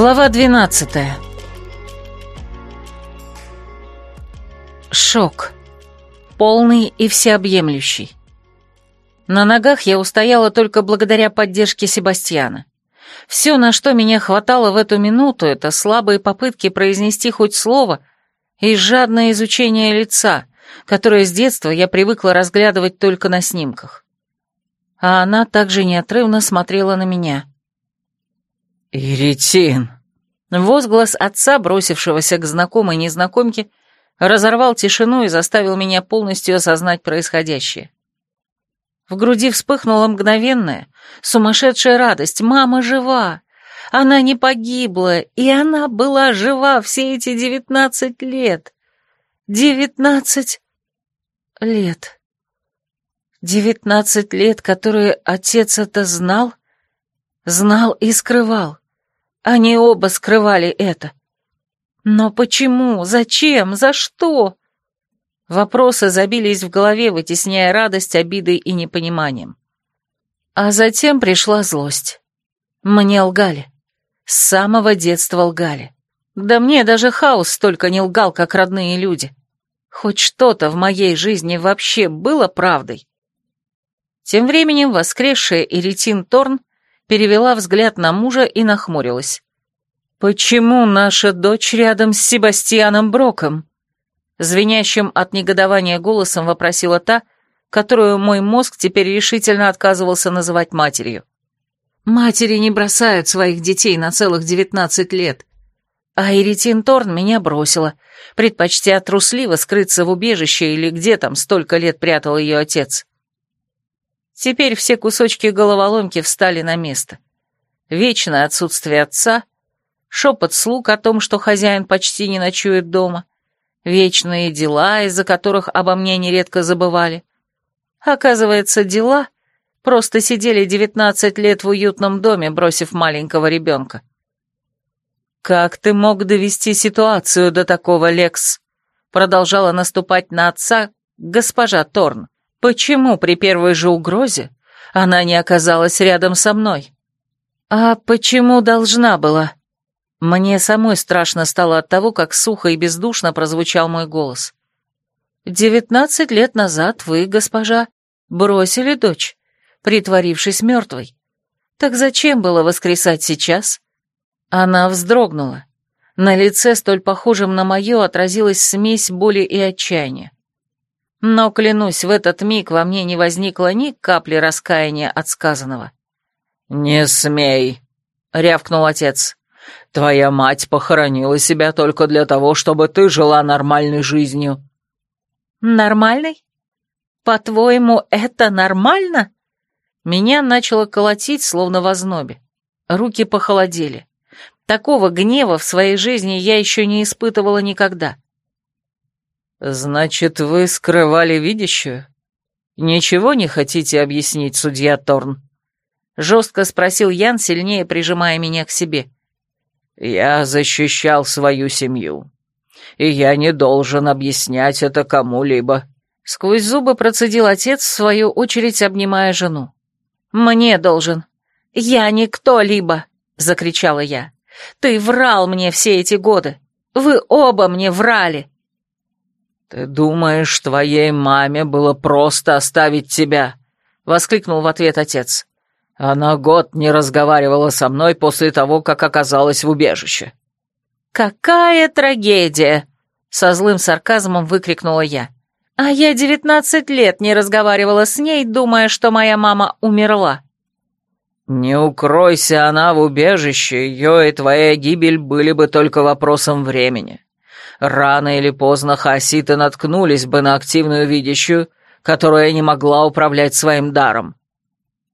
Глава 12 Шок. Полный и всеобъемлющий. На ногах я устояла только благодаря поддержке Себастьяна. Все, на что меня хватало в эту минуту, это слабые попытки произнести хоть слово и жадное изучение лица, которое с детства я привыкла разглядывать только на снимках. А она также неотрывно смотрела на меня. «Иритин!» Возглас отца, бросившегося к знакомой незнакомке, разорвал тишину и заставил меня полностью осознать происходящее. В груди вспыхнула мгновенная, сумасшедшая радость. Мама жива! Она не погибла, и она была жива все эти девятнадцать лет. Девятнадцать лет. Девятнадцать лет, которые отец это знал, знал и скрывал. Они оба скрывали это. Но почему? Зачем? За что? Вопросы забились в голове, вытесняя радость обидой и непониманием. А затем пришла злость. Мне лгали. С самого детства лгали. Да мне даже хаос столько не лгал, как родные люди. Хоть что-то в моей жизни вообще было правдой. Тем временем воскресшая Иритин Торн перевела взгляд на мужа и нахмурилась. «Почему наша дочь рядом с Себастьяном Броком?» Звенящим от негодования голосом вопросила та, которую мой мозг теперь решительно отказывался называть матерью. Матери не бросают своих детей на целых девятнадцать лет. А Иритин Торн меня бросила, предпочтя трусливо скрыться в убежище или где там столько лет прятал ее отец. Теперь все кусочки головоломки встали на место. Вечное отсутствие отца, шепот слуг о том, что хозяин почти не ночует дома, вечные дела, из-за которых обо мне нередко забывали. Оказывается, дела просто сидели девятнадцать лет в уютном доме, бросив маленького ребенка. «Как ты мог довести ситуацию до такого, Лекс?» Продолжала наступать на отца госпожа Торн. «Почему при первой же угрозе она не оказалась рядом со мной?» «А почему должна была?» Мне самой страшно стало от того, как сухо и бездушно прозвучал мой голос. «Девятнадцать лет назад вы, госпожа, бросили дочь, притворившись мертвой. Так зачем было воскресать сейчас?» Она вздрогнула. На лице, столь похожем на мое, отразилась смесь боли и отчаяния. Но, клянусь, в этот миг во мне не возникло ни капли раскаяния от сказанного. «Не смей!» — рявкнул отец. Твоя мать похоронила себя только для того, чтобы ты жила нормальной жизнью». «Нормальной? По-твоему, это нормально?» Меня начало колотить, словно в ознобе. Руки похолодели. Такого гнева в своей жизни я еще не испытывала никогда. «Значит, вы скрывали видящую? Ничего не хотите объяснить, судья Торн?» Жестко спросил Ян, сильнее прижимая меня к себе. Я защищал свою семью, и я не должен объяснять это кому-либо». Сквозь зубы процедил отец, в свою очередь обнимая жену. «Мне должен. Я не кто-либо!» — закричала я. «Ты врал мне все эти годы! Вы оба мне врали!» «Ты думаешь, твоей маме было просто оставить тебя?» — воскликнул в ответ отец. Она год не разговаривала со мной после того, как оказалась в убежище. «Какая трагедия!» — со злым сарказмом выкрикнула я. «А я девятнадцать лет не разговаривала с ней, думая, что моя мама умерла». «Не укройся она в убежище, ее и твоя гибель были бы только вопросом времени. Рано или поздно хаоситы наткнулись бы на активную видящую, которая не могла управлять своим даром.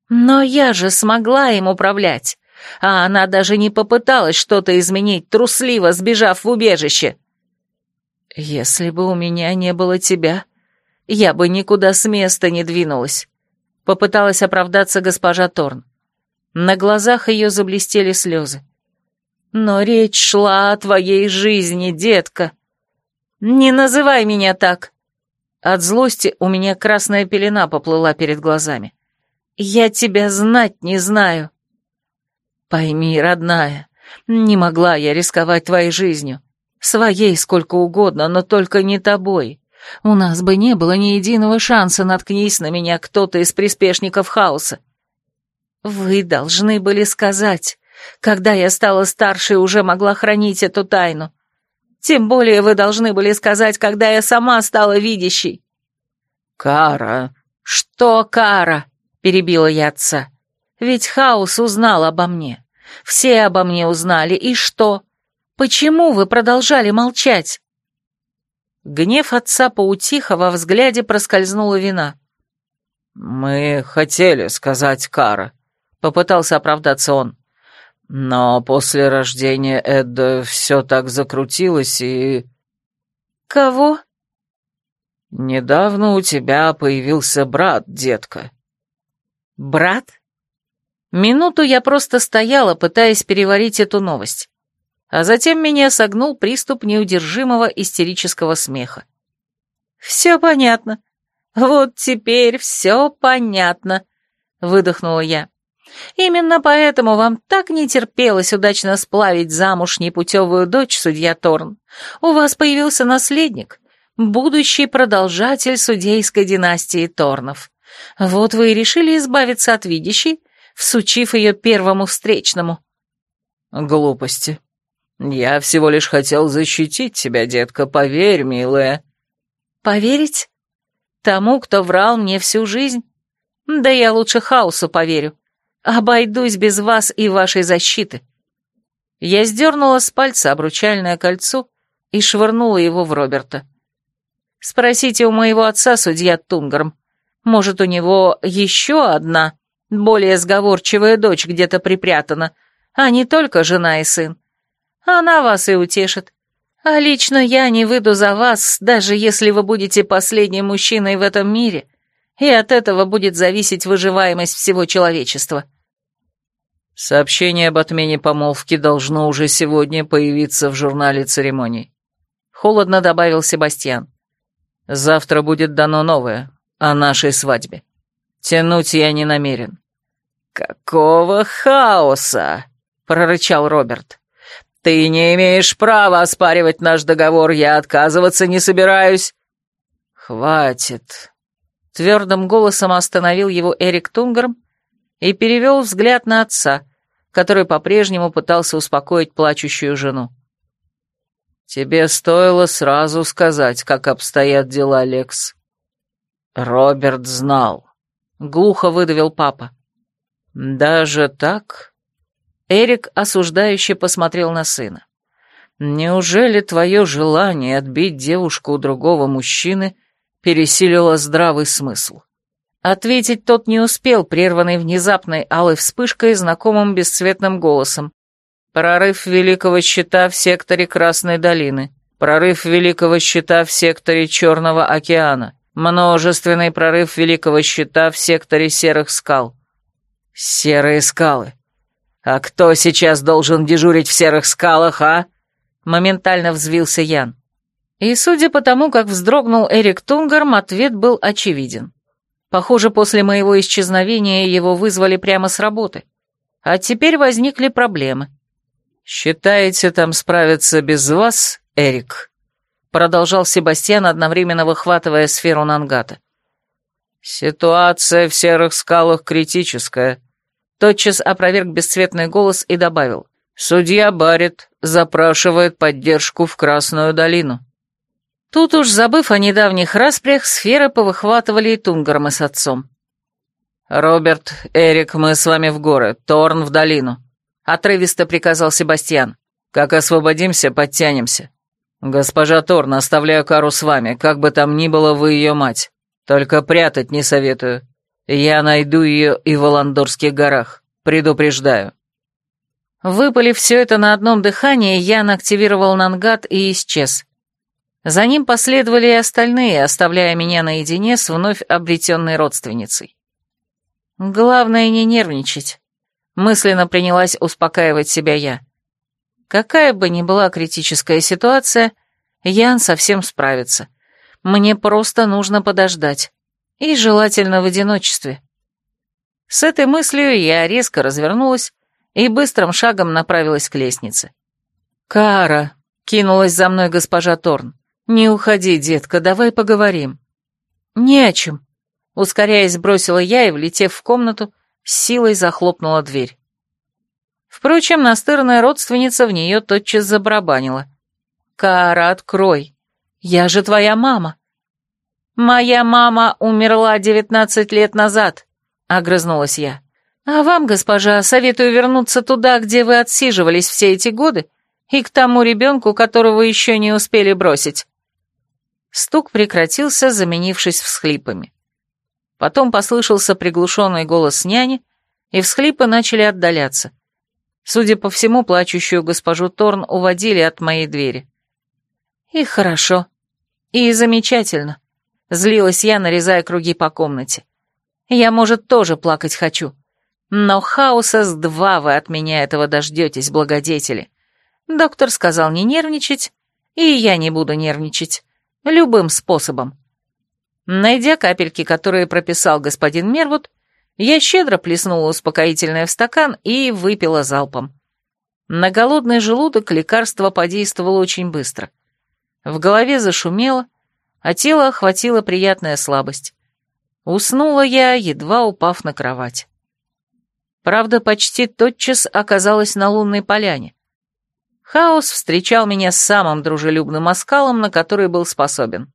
Но я же смогла им управлять, а она даже не попыталась что-то изменить, трусливо сбежав в убежище. Если бы у меня не было тебя, я бы никуда с места не двинулась. Попыталась оправдаться госпожа Торн. На глазах ее заблестели слезы. Но речь шла о твоей жизни, детка. Не называй меня так. От злости у меня красная пелена поплыла перед глазами. Я тебя знать не знаю. Пойми, родная, Не могла я рисковать твоей жизнью. Своей сколько угодно, но только не тобой. У нас бы не было ни единого шанса, наткнись на меня кто-то из приспешников хаоса. Вы должны были сказать, когда я стала старше и уже могла хранить эту тайну. Тем более вы должны были сказать, когда я сама стала видящей. «Кара!» «Что Кара?» — перебила я отца. «Ведь Хаос узнал обо мне. Все обо мне узнали, и что? Почему вы продолжали молчать?» Гнев отца поутих, во взгляде проскользнула вина. «Мы хотели сказать Кара», — попытался оправдаться он. «Но после рождения Эдда все так закрутилось и...» «Кого?» «Недавно у тебя появился брат, детка». «Брат?» Минуту я просто стояла, пытаясь переварить эту новость. А затем меня согнул приступ неудержимого истерического смеха. «Все понятно. Вот теперь все понятно», — выдохнула я. «Именно поэтому вам так не терпелось удачно сплавить замуж непутевую дочь, судья Торн. У вас появился наследник, будущий продолжатель судейской династии Торнов. Вот вы и решили избавиться от видящей, всучив ее первому встречному». «Глупости. Я всего лишь хотел защитить тебя, детка, поверь, милая». «Поверить? Тому, кто врал мне всю жизнь? Да я лучше хаосу поверю. Обойдусь без вас и вашей защиты». Я сдернула с пальца обручальное кольцо и швырнула его в Роберта. Спросите у моего отца, судья Тунгарм. Может, у него еще одна, более сговорчивая дочь где-то припрятана, а не только жена и сын. Она вас и утешит. А лично я не выйду за вас, даже если вы будете последним мужчиной в этом мире, и от этого будет зависеть выживаемость всего человечества. Сообщение об отмене помолвки должно уже сегодня появиться в журнале церемоний. Холодно добавил Себастьян. Завтра будет дано новое, о нашей свадьбе. Тянуть я не намерен». «Какого хаоса?» — прорычал Роберт. «Ты не имеешь права оспаривать наш договор, я отказываться не собираюсь». «Хватит». Твердым голосом остановил его Эрик Тунгарм и перевел взгляд на отца, который по-прежнему пытался успокоить плачущую жену. Тебе стоило сразу сказать, как обстоят дела, Лекс. Роберт знал. Глухо выдавил папа. Даже так? Эрик осуждающе посмотрел на сына. Неужели твое желание отбить девушку у другого мужчины пересилило здравый смысл? Ответить тот не успел, прерванный внезапной алой вспышкой знакомым бесцветным голосом. Прорыв Великого Щита в секторе Красной долины. Прорыв Великого Щита в секторе Черного океана. Множественный прорыв Великого Щита в секторе Серых скал. Серые скалы. А кто сейчас должен дежурить в Серых скалах, а? Моментально взвился Ян. И судя по тому, как вздрогнул Эрик Тунгарм, ответ был очевиден. Похоже, после моего исчезновения его вызвали прямо с работы. А теперь возникли проблемы. «Считаете, там справиться без вас, Эрик?» Продолжал Себастьян, одновременно выхватывая сферу Нангата. «Ситуация в серых скалах критическая», — тотчас опроверг бесцветный голос и добавил. «Судья Барретт запрашивает поддержку в Красную долину». Тут уж, забыв о недавних распрях, сферы повыхватывали и Тунгармы с отцом. «Роберт, Эрик, мы с вами в горы, Торн в долину отрывисто приказал Себастьян. «Как освободимся, подтянемся. Госпожа Торн, оставляю Кару с вами, как бы там ни было вы ее мать. Только прятать не советую. Я найду ее и в Оландорских горах. Предупреждаю». Выпалив все это на одном дыхании, Ян активировал Нангат и исчез. За ним последовали и остальные, оставляя меня наедине с вновь обретенной родственницей. Главное не нервничать. Мысленно принялась успокаивать себя я. Какая бы ни была критическая ситуация, Ян совсем справится. Мне просто нужно подождать. И желательно в одиночестве. С этой мыслью я резко развернулась и быстрым шагом направилась к лестнице. «Кара!» — кинулась за мной госпожа Торн. «Не уходи, детка, давай поговорим». «Не о чем», — ускоряясь, бросила я и, влетев в комнату, с силой захлопнула дверь. Впрочем, настырная родственница в нее тотчас забарабанила. «Кара, открой! Я же твоя мама!» «Моя мама умерла девятнадцать лет назад», — огрызнулась я. «А вам, госпожа, советую вернуться туда, где вы отсиживались все эти годы, и к тому ребенку, которого еще не успели бросить». Стук прекратился, заменившись всхлипами. Потом послышался приглушенный голос няни, и всхлипы начали отдаляться. Судя по всему, плачущую госпожу Торн уводили от моей двери. И хорошо. И замечательно. Злилась я, нарезая круги по комнате. Я, может, тоже плакать хочу. Но хаоса с два вы от меня этого дождетесь, благодетели. Доктор сказал не нервничать, и я не буду нервничать. Любым способом. Найдя капельки, которые прописал господин Мервуд, я щедро плеснула успокоительное в стакан и выпила залпом. На голодный желудок лекарство подействовало очень быстро. В голове зашумело, а тело охватила приятная слабость. Уснула я, едва упав на кровать. Правда, почти тотчас оказалась на лунной поляне. Хаос встречал меня с самым дружелюбным оскалом, на который был способен.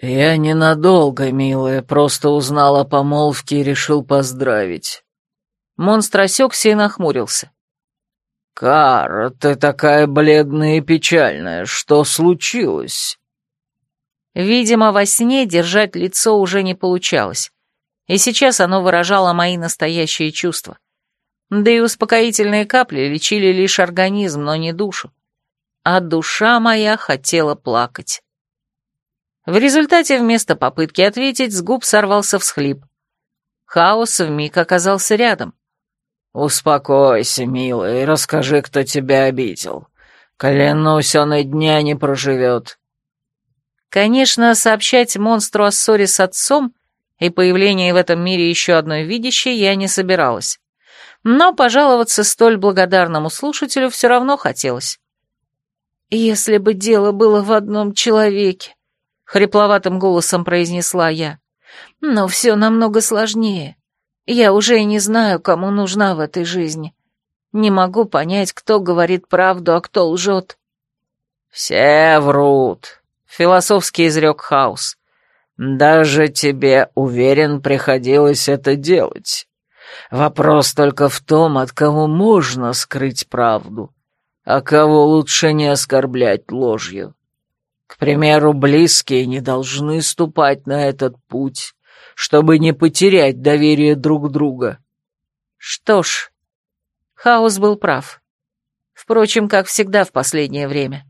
«Я ненадолго, милая, просто узнал о помолвке и решил поздравить». Монстр осекся и нахмурился. «Кара, ты такая бледная и печальная. Что случилось?» Видимо, во сне держать лицо уже не получалось, и сейчас оно выражало мои настоящие чувства. Да и успокоительные капли лечили лишь организм, но не душу. А душа моя хотела плакать. В результате вместо попытки ответить с губ сорвался всхлип. Хаос вмиг оказался рядом. «Успокойся, милый, расскажи, кто тебя обидел. Клянусь, он и дня не проживет». Конечно, сообщать монстру о ссоре с отцом и появлении в этом мире еще одной видящей я не собиралась. Но пожаловаться столь благодарному слушателю все равно хотелось. «Если бы дело было в одном человеке», хрипловатым голосом произнесла я. Но все намного сложнее. Я уже и не знаю, кому нужна в этой жизни. Не могу понять, кто говорит правду, а кто лжет. «Все врут», — философски изрек Хаус. «Даже тебе, уверен, приходилось это делать. Вопрос только в том, от кого можно скрыть правду, а кого лучше не оскорблять ложью. К примеру, близкие не должны ступать на этот путь, чтобы не потерять доверие друг друга. Что ж, Хаос был прав. Впрочем, как всегда в последнее время.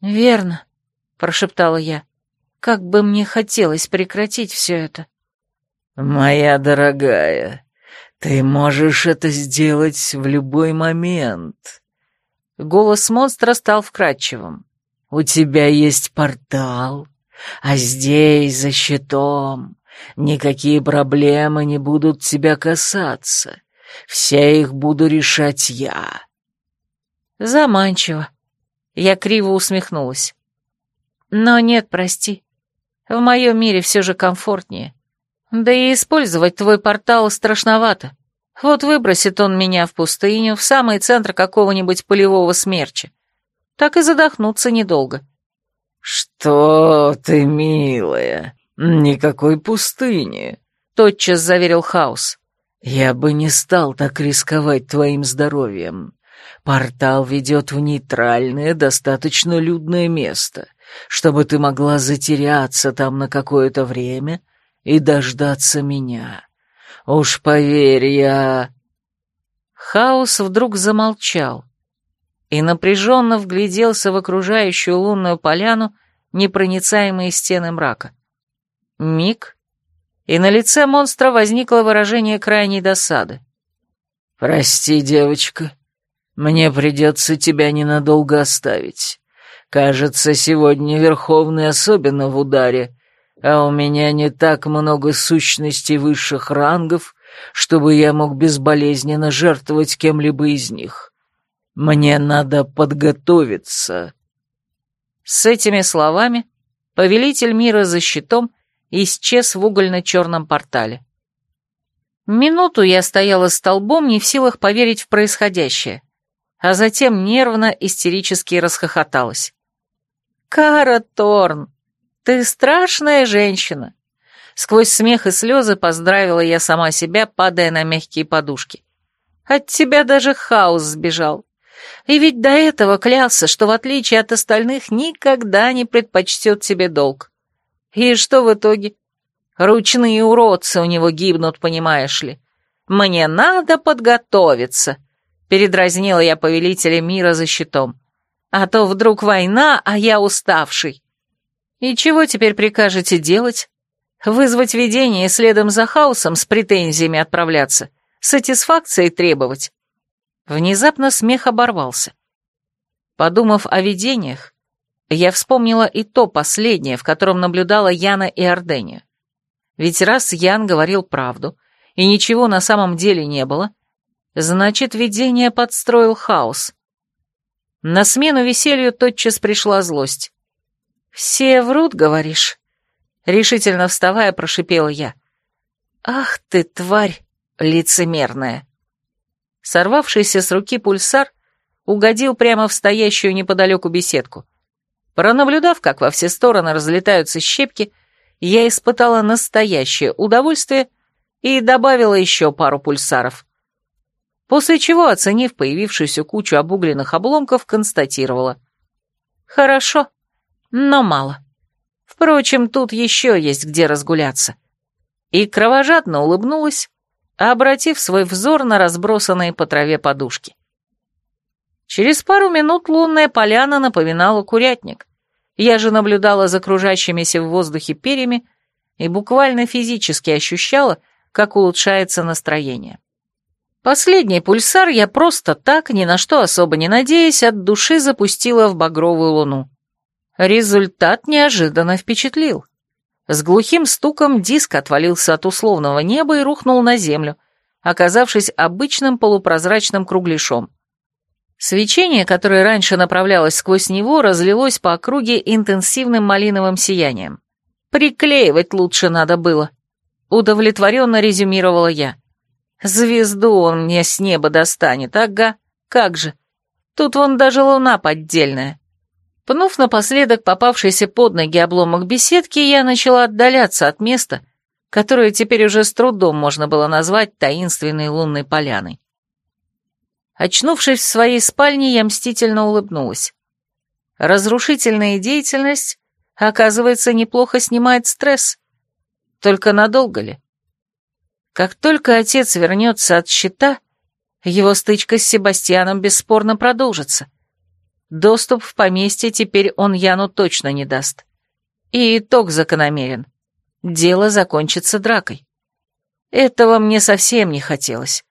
«Верно», — прошептала я. «Как бы мне хотелось прекратить все это». «Моя дорогая, ты можешь это сделать в любой момент». Голос монстра стал вкрадчивым. У тебя есть портал, а здесь, за щитом, никакие проблемы не будут тебя касаться. Все их буду решать я». Заманчиво. Я криво усмехнулась. Но нет, прости. В моем мире все же комфортнее. Да и использовать твой портал страшновато. Вот выбросит он меня в пустыню, в самый центр какого-нибудь полевого смерча так и задохнуться недолго. «Что ты, милая, никакой пустыни», — тотчас заверил Хаус. «Я бы не стал так рисковать твоим здоровьем. Портал ведет в нейтральное, достаточно людное место, чтобы ты могла затеряться там на какое-то время и дождаться меня. Уж поверь, я...» Хаус вдруг замолчал, и напряженно вгляделся в окружающую лунную поляну непроницаемые стены мрака. Миг, и на лице монстра возникло выражение крайней досады. «Прости, девочка, мне придется тебя ненадолго оставить. Кажется, сегодня Верховный особенно в ударе, а у меня не так много сущностей высших рангов, чтобы я мог безболезненно жертвовать кем-либо из них. Мне надо подготовиться». С этими словами повелитель мира за щитом исчез в угольно-черном портале. Минуту я стояла столбом, не в силах поверить в происходящее, а затем нервно, истерически расхохоталась. «Кара Торн, ты страшная женщина!» Сквозь смех и слезы поздравила я сама себя, падая на мягкие подушки. «От тебя даже хаос сбежал. И ведь до этого клялся, что в отличие от остальных никогда не предпочтет тебе долг. И что в итоге? Ручные уродцы у него гибнут, понимаешь ли. Мне надо подготовиться, передразнила я повелителя мира за щитом. А то вдруг война, а я уставший. И чего теперь прикажете делать? Вызвать видение и следом за хаосом с претензиями отправляться? Сатисфакцией требовать? Внезапно смех оборвался. Подумав о видениях, я вспомнила и то последнее, в котором наблюдала Яна и Ордению. Ведь раз Ян говорил правду, и ничего на самом деле не было, значит, видение подстроил хаос. На смену веселью тотчас пришла злость. «Все врут, говоришь?» Решительно вставая, прошипела я. «Ах ты, тварь лицемерная!» Сорвавшийся с руки пульсар угодил прямо в стоящую неподалеку беседку. Пронаблюдав, как во все стороны разлетаются щепки, я испытала настоящее удовольствие и добавила еще пару пульсаров. После чего, оценив появившуюся кучу обугленных обломков, констатировала. «Хорошо, но мало. Впрочем, тут еще есть где разгуляться». И кровожадно улыбнулась, обратив свой взор на разбросанные по траве подушки. Через пару минут лунная поляна напоминала курятник. Я же наблюдала за кружащимися в воздухе перьями и буквально физически ощущала, как улучшается настроение. Последний пульсар я просто так, ни на что особо не надеясь, от души запустила в багровую луну. Результат неожиданно впечатлил. С глухим стуком диск отвалился от условного неба и рухнул на землю, оказавшись обычным полупрозрачным кругляшом. Свечение, которое раньше направлялось сквозь него, разлилось по округе интенсивным малиновым сиянием. «Приклеивать лучше надо было», — удовлетворенно резюмировала я. «Звезду он мне с неба достанет, ага, как же. Тут вон даже луна поддельная». Пнув напоследок попавшийся под ноги обломок беседки, я начала отдаляться от места, которое теперь уже с трудом можно было назвать таинственной лунной поляной. Очнувшись в своей спальне, я мстительно улыбнулась. Разрушительная деятельность, оказывается, неплохо снимает стресс. Только надолго ли? Как только отец вернется от щита, его стычка с Себастьяном бесспорно продолжится. Доступ в поместье теперь он Яну точно не даст. И итог закономерен. Дело закончится дракой. Этого мне совсем не хотелось.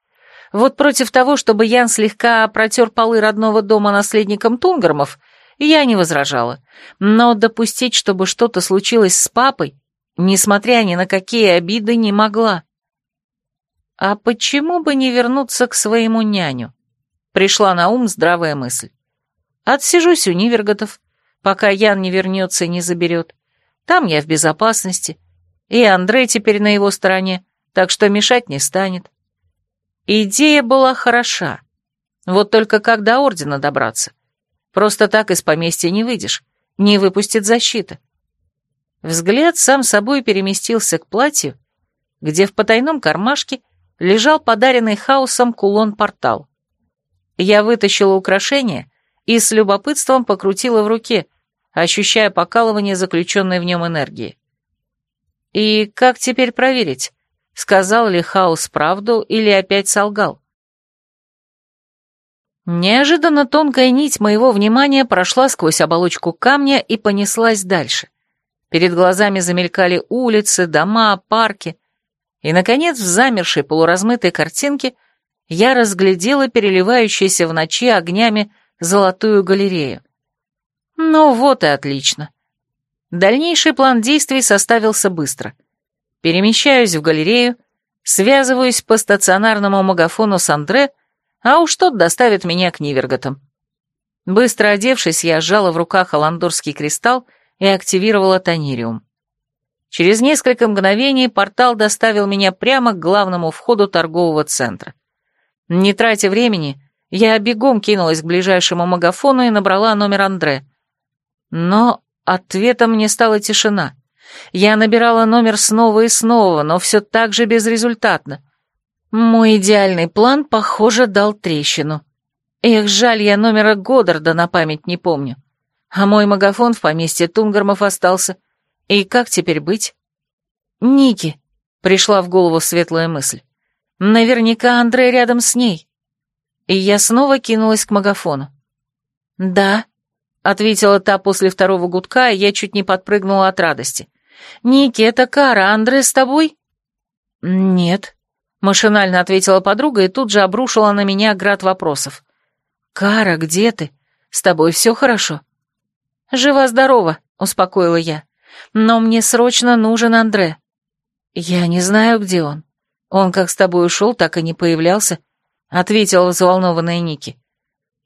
Вот против того, чтобы Ян слегка протер полы родного дома наследником Тунгормов, я не возражала. Но допустить, чтобы что-то случилось с папой, несмотря ни на какие обиды, не могла. А почему бы не вернуться к своему няню? Пришла на ум здравая мысль. Отсижусь у Ниверготов, пока Ян не вернется и не заберет. Там я в безопасности. И Андрей теперь на его стороне, так что мешать не станет. Идея была хороша. Вот только как до Ордена добраться? Просто так из поместья не выйдешь, не выпустит защита. Взгляд сам собой переместился к платью, где в потайном кармашке лежал подаренный хаосом кулон-портал. Я вытащила украшение и с любопытством покрутила в руке, ощущая покалывание заключенной в нем энергии. И как теперь проверить, сказал ли Хаус правду или опять солгал. Неожиданно тонкая нить моего внимания прошла сквозь оболочку камня и понеслась дальше. Перед глазами замелькали улицы, дома, парки. И, наконец, в замершей полуразмытой картинке я разглядела переливающуюся в ночи огнями золотую галерею. Ну вот и отлично. Дальнейший план действий составился быстро — Перемещаюсь в галерею, Связываюсь по стационарному магафону с Андре, а уж тот доставит меня к Ниверготам. Быстро одевшись, я сжала в руках аландорский кристалл и активировала тонириум. Через несколько мгновений портал доставил меня прямо к главному входу торгового центра. Не тратя времени, я бегом кинулась к ближайшему магафону и набрала номер Андре. Но ответом мне стала тишина. Я набирала номер снова и снова, но все так же безрезультатно. Мой идеальный план, похоже, дал трещину. Эх, жаль, я номера Годдарда на память не помню. А мой магафон в поместье Тунгармов остался. И как теперь быть? Ники, пришла в голову светлая мысль. Наверняка Андрей рядом с ней. И я снова кинулась к магафону. «Да», — ответила та после второго гудка, и я чуть не подпрыгнула от радости. «Ники, это Кара, Андре с тобой?» «Нет», — машинально ответила подруга и тут же обрушила на меня град вопросов. «Кара, где ты? С тобой все хорошо?» «Жива-здорова», — успокоила я. «Но мне срочно нужен Андре». «Я не знаю, где он. Он как с тобой ушел, так и не появлялся», — ответила взволнованная Ники.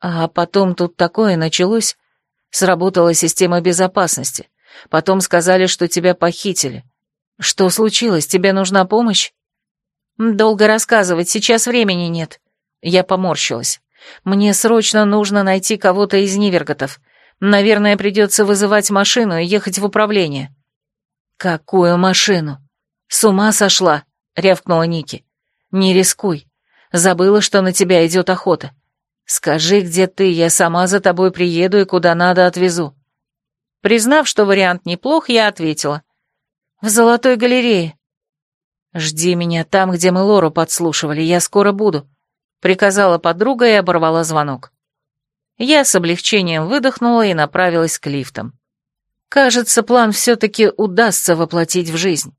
«А потом тут такое началось. Сработала система безопасности. Потом сказали, что тебя похитили. Что случилось? Тебе нужна помощь?» «Долго рассказывать, сейчас времени нет». Я поморщилась. «Мне срочно нужно найти кого-то из Ниверготов. Наверное, придется вызывать машину и ехать в управление». «Какую машину? С ума сошла?» — рявкнула Ники. «Не рискуй. Забыла, что на тебя идет охота. Скажи, где ты, я сама за тобой приеду и куда надо отвезу». Признав, что вариант неплох, я ответила. «В Золотой галерее». «Жди меня там, где мы Лору подслушивали, я скоро буду», — приказала подруга и оборвала звонок. Я с облегчением выдохнула и направилась к лифтам. Кажется, план все-таки удастся воплотить в жизнь.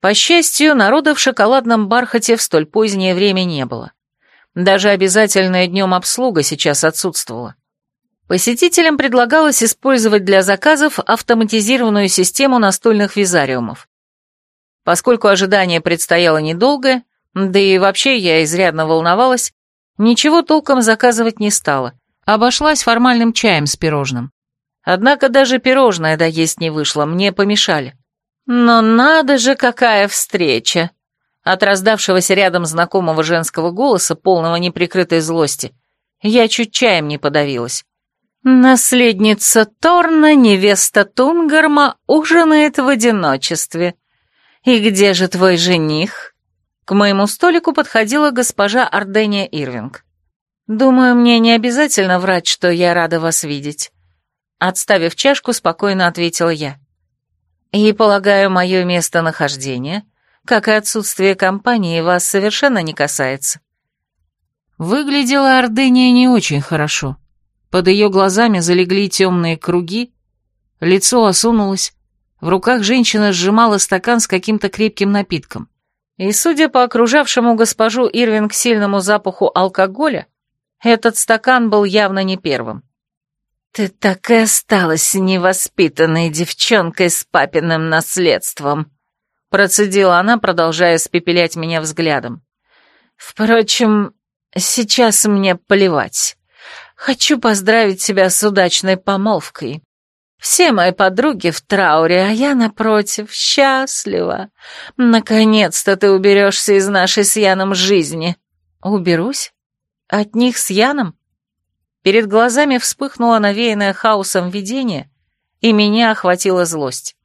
По счастью, народа в шоколадном бархате в столь позднее время не было. Даже обязательная днем обслуга сейчас отсутствовала. Посетителям предлагалось использовать для заказов автоматизированную систему настольных визариумов. Поскольку ожидание предстояло недолгое, да и вообще я изрядно волновалась, ничего толком заказывать не стала, обошлась формальным чаем с пирожным. Однако даже пирожное доесть не вышло, мне помешали. Но надо же, какая встреча! От раздавшегося рядом знакомого женского голоса, полного неприкрытой злости, я чуть чаем не подавилась. Наследница Торна, невеста Тунгарма, ужинает в одиночестве. И где же твой жених? К моему столику подходила госпожа Ардения Ирвинг. Думаю, мне не обязательно врать, что я рада вас видеть. Отставив чашку, спокойно ответила я. И, полагаю, мое местонахождение, как и отсутствие компании, вас совершенно не касается. Выглядела Ордения не очень хорошо. Под ее глазами залегли темные круги, лицо осунулось, в руках женщина сжимала стакан с каким-то крепким напитком. И, судя по окружавшему госпожу Ирвинг сильному запаху алкоголя, этот стакан был явно не первым. «Ты так и осталась невоспитанной девчонкой с папиным наследством», процедила она, продолжая спепелять меня взглядом. «Впрочем, сейчас мне плевать. Хочу поздравить тебя с удачной помолвкой. Все мои подруги в трауре, а я, напротив, счастлива. Наконец-то ты уберешься из нашей с Яном жизни. Уберусь? От них с Яном? Перед глазами вспыхнуло навеянное хаосом видение, и меня охватила злость.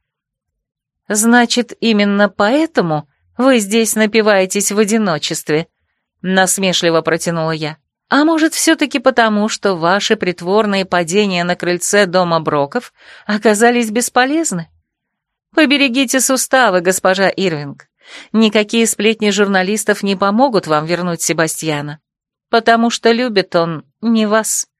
Значит, именно поэтому вы здесь напиваетесь в одиночестве? Насмешливо протянула я. А может, все-таки потому, что ваши притворные падения на крыльце дома Броков оказались бесполезны? Поберегите суставы, госпожа Ирвинг. Никакие сплетни журналистов не помогут вам вернуть Себастьяна, потому что любит он не вас.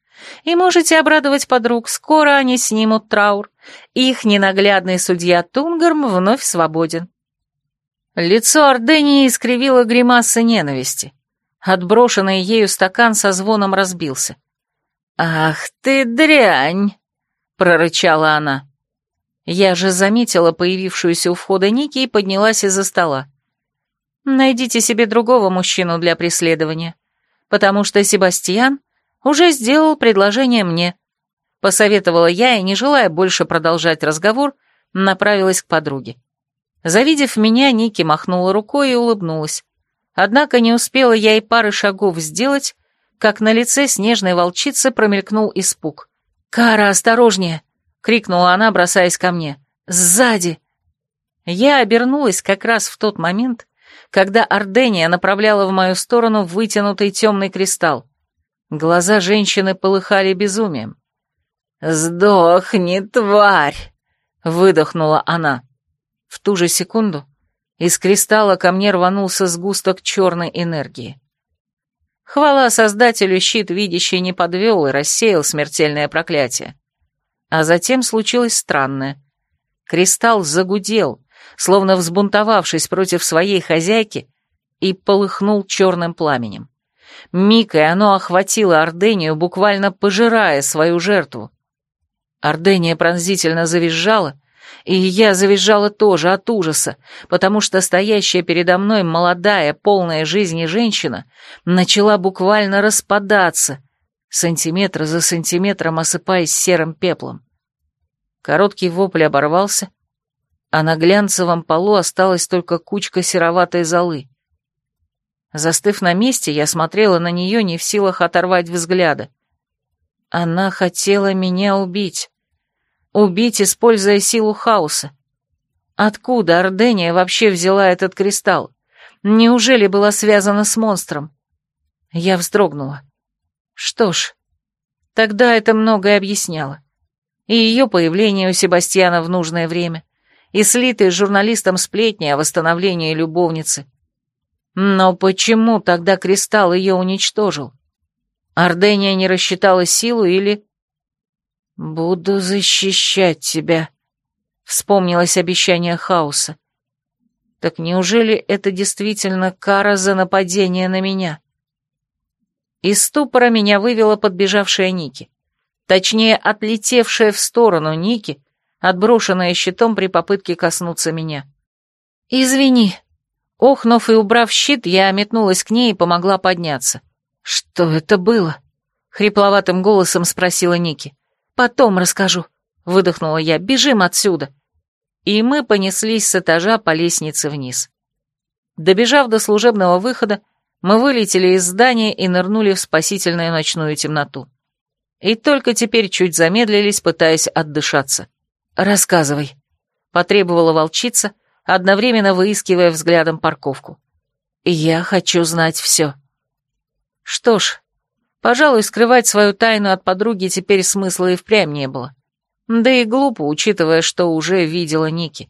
И можете обрадовать подруг, скоро они снимут траур. Их ненаглядный судья Тунгарм вновь свободен. Лицо Ордении искривило гримаса ненависти. Отброшенный ею стакан со звоном разбился. «Ах ты дрянь!» — прорычала она. Я же заметила появившуюся у входа Ники и поднялась из-за стола. Найдите себе другого мужчину для преследования, потому что Себастьян уже сделал предложение мне. Посоветовала я и, не желая больше продолжать разговор, направилась к подруге. Завидев меня, Ники махнула рукой и улыбнулась. Однако не успела я и пары шагов сделать, как на лице снежной волчицы промелькнул испуг. «Кара, осторожнее!» — крикнула она, бросаясь ко мне. «Сзади!» Я обернулась как раз в тот момент, когда Ордения направляла в мою сторону вытянутый темный кристалл. Глаза женщины полыхали безумием. «Сдохни, тварь!» — выдохнула она. В ту же секунду из кристалла ко мне рванулся сгусток черной энергии. Хвала Создателю, щит видящий не подвел и рассеял смертельное проклятие. А затем случилось странное. Кристалл загудел, словно взбунтовавшись против своей хозяйки, и полыхнул черным пламенем. И оно охватило Ордению, буквально пожирая свою жертву. Ордения пронзительно завизжала, и я завизжала тоже от ужаса, потому что стоящая передо мной молодая, полная жизни женщина начала буквально распадаться, сантиметр за сантиметром осыпаясь серым пеплом. Короткий вопль оборвался, а на глянцевом полу осталась только кучка сероватой золы. Застыв на месте, я смотрела на нее, не в силах оторвать взгляда. Она хотела меня убить. Убить, используя силу хаоса. Откуда Ордения вообще взяла этот кристалл? Неужели была связана с монстром? Я вздрогнула. Что ж, тогда это многое объясняло. И ее появление у Себастьяна в нужное время, и слитые журналистом сплетни о восстановлении любовницы. Но почему тогда кристалл ее уничтожил? Ордения не рассчитала силу или... «Буду защищать тебя», — вспомнилось обещание хаоса. Так неужели это действительно кара за нападение на меня? Из ступора меня вывела подбежавшая Ники. Точнее, отлетевшая в сторону Ники, отброшенная щитом при попытке коснуться меня. «Извини». Охнув и убрав щит, я метнулась к ней и помогла подняться. «Что это было?» — хрипловатым голосом спросила Ники. «Потом расскажу», — выдохнула я, — «бежим отсюда». И мы понеслись с этажа по лестнице вниз. Добежав до служебного выхода, мы вылетели из здания и нырнули в спасительную ночную темноту. И только теперь чуть замедлились, пытаясь отдышаться. «Рассказывай», — потребовала волчица, одновременно выискивая взглядом парковку. «Я хочу знать все». Что ж, Пожалуй, скрывать свою тайну от подруги теперь смысла и впрямь не было. Да и глупо, учитывая, что уже видела Ники.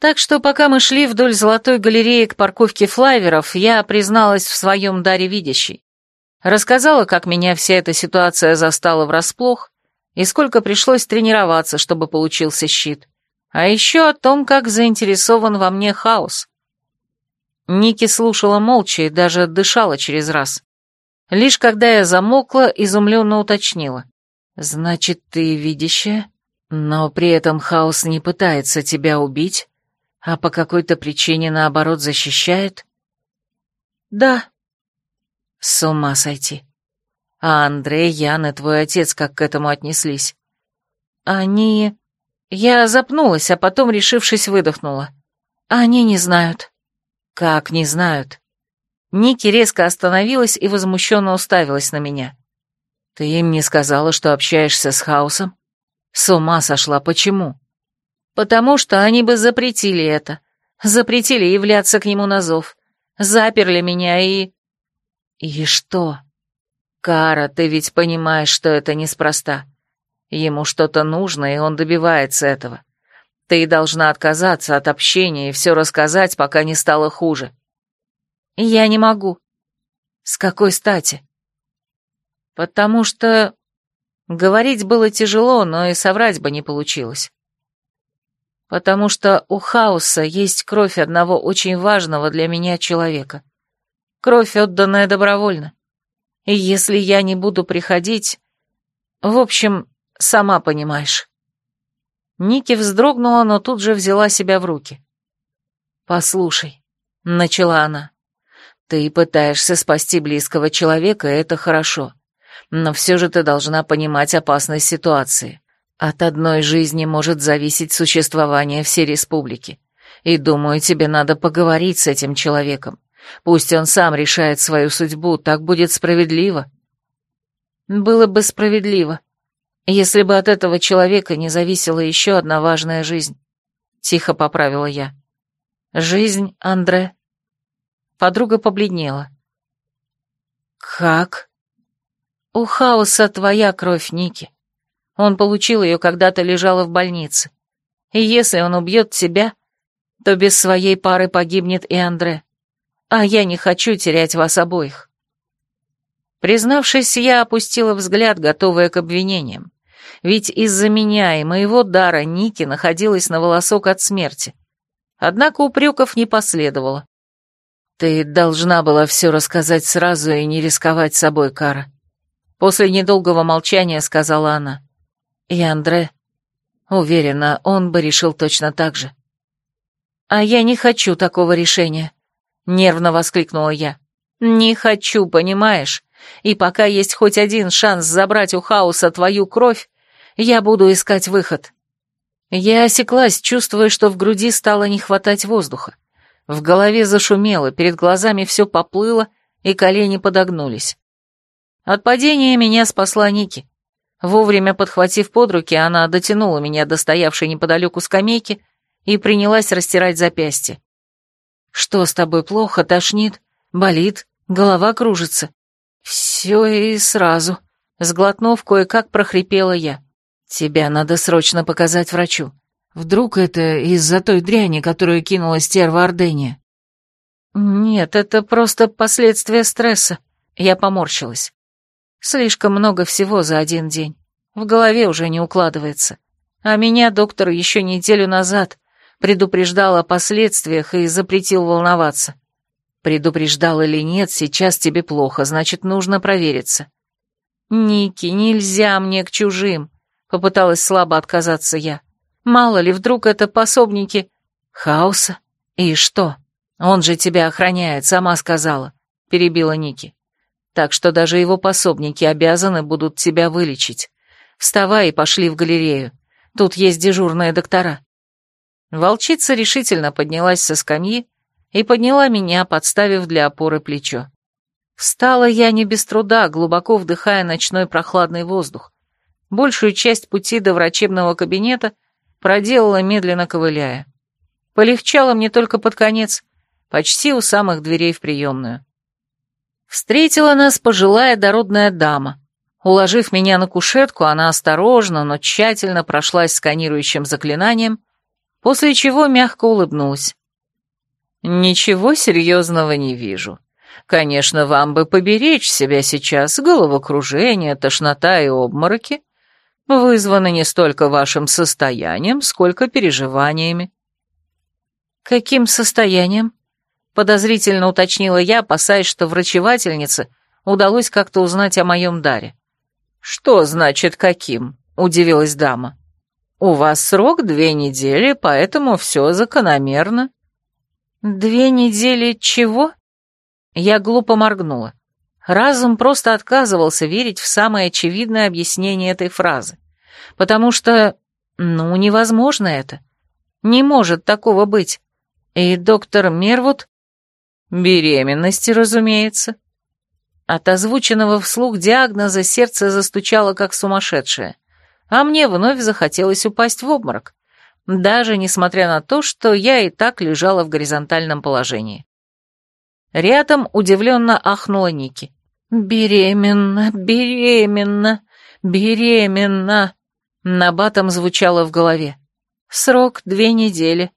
Так что пока мы шли вдоль золотой галереи к парковке флайверов, я призналась в своем даре видящей. Рассказала, как меня вся эта ситуация застала врасплох, и сколько пришлось тренироваться, чтобы получился щит. А еще о том, как заинтересован во мне хаос. Ники слушала молча и даже дышала через раз. Лишь когда я замокла, изумленно уточнила. «Значит, ты видящая, но при этом хаос не пытается тебя убить, а по какой-то причине, наоборот, защищает?» «Да». «С ума сойти. А Андрей, Ян и твой отец как к этому отнеслись?» «Они...» Я запнулась, а потом, решившись, выдохнула. «Они не знают». «Как не знают?» Ники резко остановилась и возмущенно уставилась на меня. «Ты им не сказала, что общаешься с Хаосом? С ума сошла, почему?» «Потому что они бы запретили это. Запретили являться к нему на зов. Заперли меня и...» «И что?» «Кара, ты ведь понимаешь, что это неспроста. Ему что-то нужно, и он добивается этого. Ты должна отказаться от общения и все рассказать, пока не стало хуже». «Я не могу». «С какой стати?» «Потому что...» Говорить было тяжело, но и соврать бы не получилось. «Потому что у хаоса есть кровь одного очень важного для меня человека. Кровь, отданная добровольно. И если я не буду приходить... В общем, сама понимаешь». Ники вздрогнула, но тут же взяла себя в руки. «Послушай, — начала она. «Ты пытаешься спасти близкого человека, и это хорошо. Но все же ты должна понимать опасность ситуации. От одной жизни может зависеть существование всей республики. И думаю, тебе надо поговорить с этим человеком. Пусть он сам решает свою судьбу, так будет справедливо». «Было бы справедливо, если бы от этого человека не зависела еще одна важная жизнь», — тихо поправила я. «Жизнь Андре». Подруга побледнела. «Как?» «У хаоса твоя кровь, Ники. Он получил ее, когда ты лежала в больнице. И если он убьет тебя, то без своей пары погибнет и Андре. А я не хочу терять вас обоих». Признавшись, я опустила взгляд, готовая к обвинениям. Ведь из-за меня и моего дара Ники находилась на волосок от смерти. Однако упреков не последовало. «Ты должна была все рассказать сразу и не рисковать собой, Кара», После недолгого молчания сказала она. И Андре, уверена, он бы решил точно так же. «А я не хочу такого решения», — нервно воскликнула я. «Не хочу, понимаешь? И пока есть хоть один шанс забрать у хаоса твою кровь, я буду искать выход». Я осеклась, чувствуя, что в груди стало не хватать воздуха. В голове зашумело, перед глазами все поплыло, и колени подогнулись. От падения меня спасла Ники. Вовремя подхватив под руки, она дотянула меня до стоявшей неподалеку скамейки и принялась растирать запястье. «Что с тобой плохо, тошнит, болит, голова кружится?» «Все и сразу», — сглотнув, кое-как прохрипела я. «Тебя надо срочно показать врачу. Вдруг это из-за той дряни, которую кинула стерва Ордения?» «Нет, это просто последствия стресса», — я поморщилась. Слишком много всего за один день. В голове уже не укладывается. А меня доктор еще неделю назад предупреждал о последствиях и запретил волноваться. Предупреждал или нет, сейчас тебе плохо, значит, нужно провериться. «Ники, нельзя мне к чужим», — попыталась слабо отказаться я. «Мало ли, вдруг это пособники хаоса? И что? Он же тебя охраняет, сама сказала», — перебила Ники так что даже его пособники обязаны будут тебя вылечить. Вставай и пошли в галерею. Тут есть дежурные доктора». Волчица решительно поднялась со скамьи и подняла меня, подставив для опоры плечо. Встала я не без труда, глубоко вдыхая ночной прохладный воздух. Большую часть пути до врачебного кабинета проделала, медленно ковыляя. Полегчало мне только под конец, почти у самых дверей в приемную. Встретила нас пожилая дородная дама. Уложив меня на кушетку, она осторожно, но тщательно прошлась сканирующим заклинанием, после чего мягко улыбнулась. «Ничего серьезного не вижу. Конечно, вам бы поберечь себя сейчас. Головокружение, тошнота и обмороки вызваны не столько вашим состоянием, сколько переживаниями». «Каким состоянием?» Подозрительно уточнила я, опасаясь, что врачевательнице удалось как-то узнать о моем даре. «Что значит каким?» — удивилась дама. «У вас срок две недели, поэтому все закономерно». «Две недели чего?» Я глупо моргнула. Разум просто отказывался верить в самое очевидное объяснение этой фразы. Потому что, ну, невозможно это. Не может такого быть. И доктор Мервуд Беременности, разумеется. От озвученного вслух диагноза сердце застучало как сумасшедшее, а мне вновь захотелось упасть в обморок, даже несмотря на то, что я и так лежала в горизонтальном положении. Рядом удивленно ахнула Ники. «Беременна, беременна, беременна!» Набатом звучало в голове. «Срок две недели.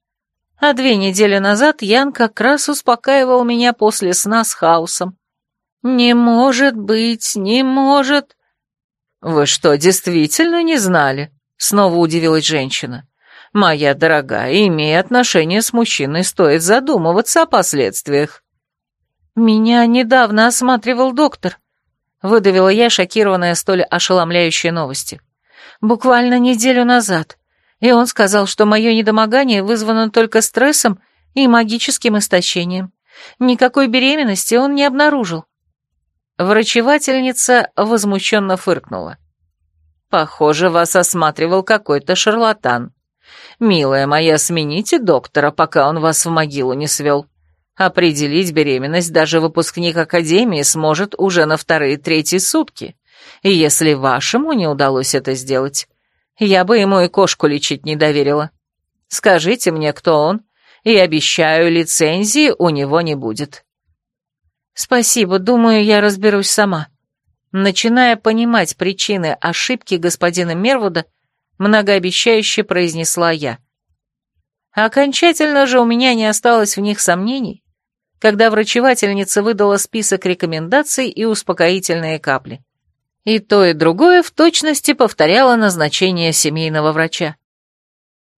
А две недели назад Ян как раз успокаивал меня после сна с хаосом. «Не может быть, не может...» «Вы что, действительно не знали?» — снова удивилась женщина. «Моя дорогая, имея отношение с мужчиной, стоит задумываться о последствиях». «Меня недавно осматривал доктор», — выдавила я, шокированная столь ошеломляющей новостью. «Буквально неделю назад и он сказал, что мое недомогание вызвано только стрессом и магическим истощением. Никакой беременности он не обнаружил. Врачевательница возмущенно фыркнула. «Похоже, вас осматривал какой-то шарлатан. Милая моя, смените доктора, пока он вас в могилу не свел. Определить беременность даже выпускник академии сможет уже на вторые-третьи сутки. И если вашему не удалось это сделать, я бы ему и кошку лечить не доверила. Скажите мне, кто он, и обещаю, лицензии у него не будет. «Спасибо, думаю, я разберусь сама». Начиная понимать причины ошибки господина Мервуда, многообещающе произнесла я. Окончательно же у меня не осталось в них сомнений, когда врачевательница выдала список рекомендаций и успокоительные капли. И то, и другое в точности повторяло назначение семейного врача.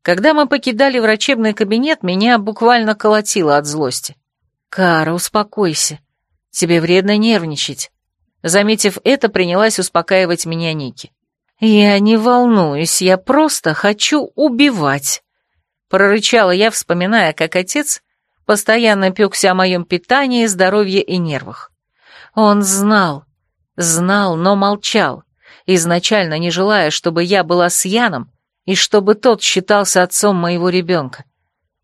Когда мы покидали врачебный кабинет, меня буквально колотило от злости. «Кара, успокойся. Тебе вредно нервничать. Заметив это, принялась успокаивать меня Ники. «Я не волнуюсь, я просто хочу убивать», — прорычала я, вспоминая, как отец постоянно пекся о моем питании, здоровье и нервах. Он знал, знал, но молчал, изначально не желая, чтобы я была с Яном и чтобы тот считался отцом моего ребенка.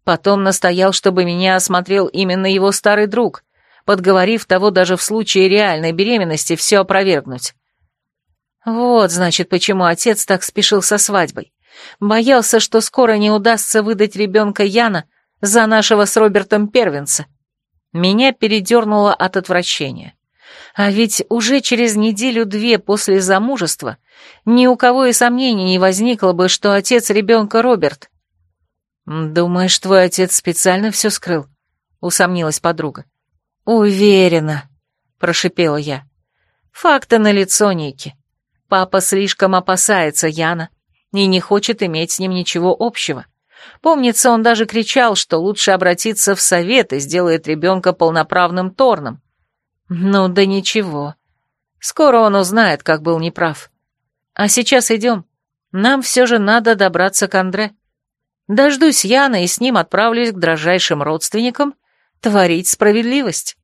Потом настоял, чтобы меня осмотрел именно его старый друг, подговорив того даже в случае реальной беременности все опровергнуть. Вот, значит, почему отец так спешил со свадьбой. Боялся, что скоро не удастся выдать ребенка Яна за нашего с Робертом первенца. Меня передернуло от отвращения. А ведь уже через неделю-две после замужества ни у кого и сомнений не возникло бы, что отец ребенка Роберт. «Думаешь, твой отец специально все скрыл?» — усомнилась подруга. «Уверена», — прошипела я. «Факты налицо, Ники. Папа слишком опасается Яна и не хочет иметь с ним ничего общего. Помнится, он даже кричал, что лучше обратиться в совет и сделает ребенка полноправным Торном. Ну да ничего. Скоро он узнает, как был неправ. А сейчас идем. Нам все же надо добраться к Андре. Дождусь Яна и с ним отправлюсь к дрожайшим родственникам творить справедливость.